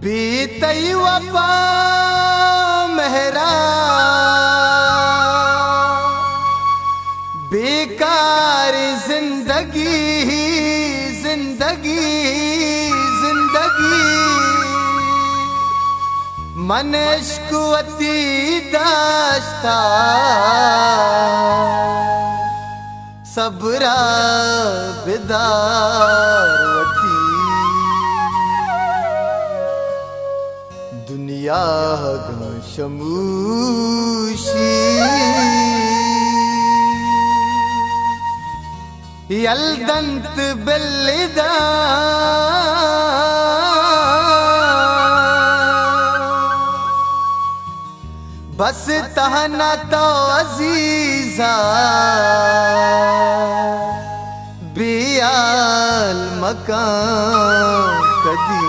بیتی وفا مہرا بیکار زندگی زندگی زندگی منشکوتی داشتا صبرا بداروتی دنیا گا شموشی یلدنت بلدا بس تہنا تو عزیزا بیال مکان قدیم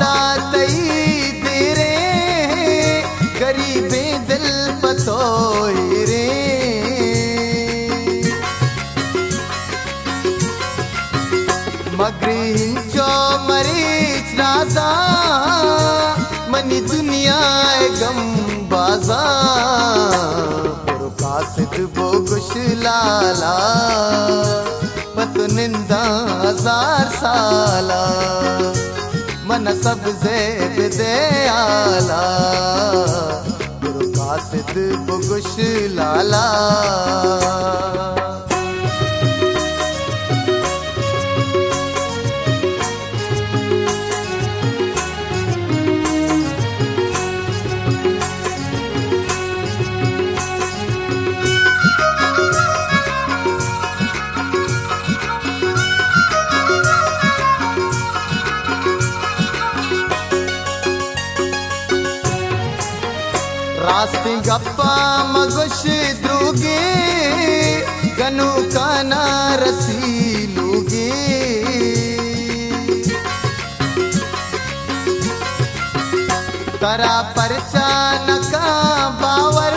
قاصد تئی دیرے غریبیں دل پتوئی رے۔ مگری ہنچو مریچ رازا منی دنیا گم بازا۔ قاصد بو گش لالا نندا ہزار سالا۔ من سب زیب دے آلا گرو قاصد بگش راستی گپا مگش دروگی گنو کانا رسیلوگی ترا پرچان کا باور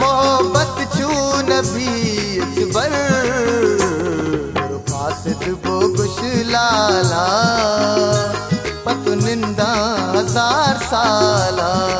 محبت چون بھی اجبر قاصد بو گش لالا پتو نندا ہزار سالا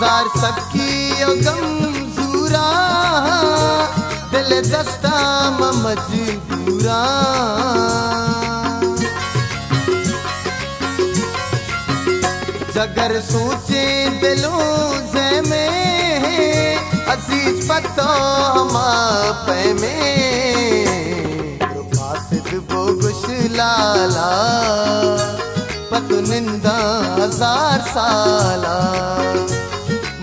ہزار سکی او غم زورا، دل دستا مجبورا جگر سوچے دلوں سے میں، عزیز پتو ہم پہ میں۔ قاصد بو گش لالا پتو نندا ہزار سالہ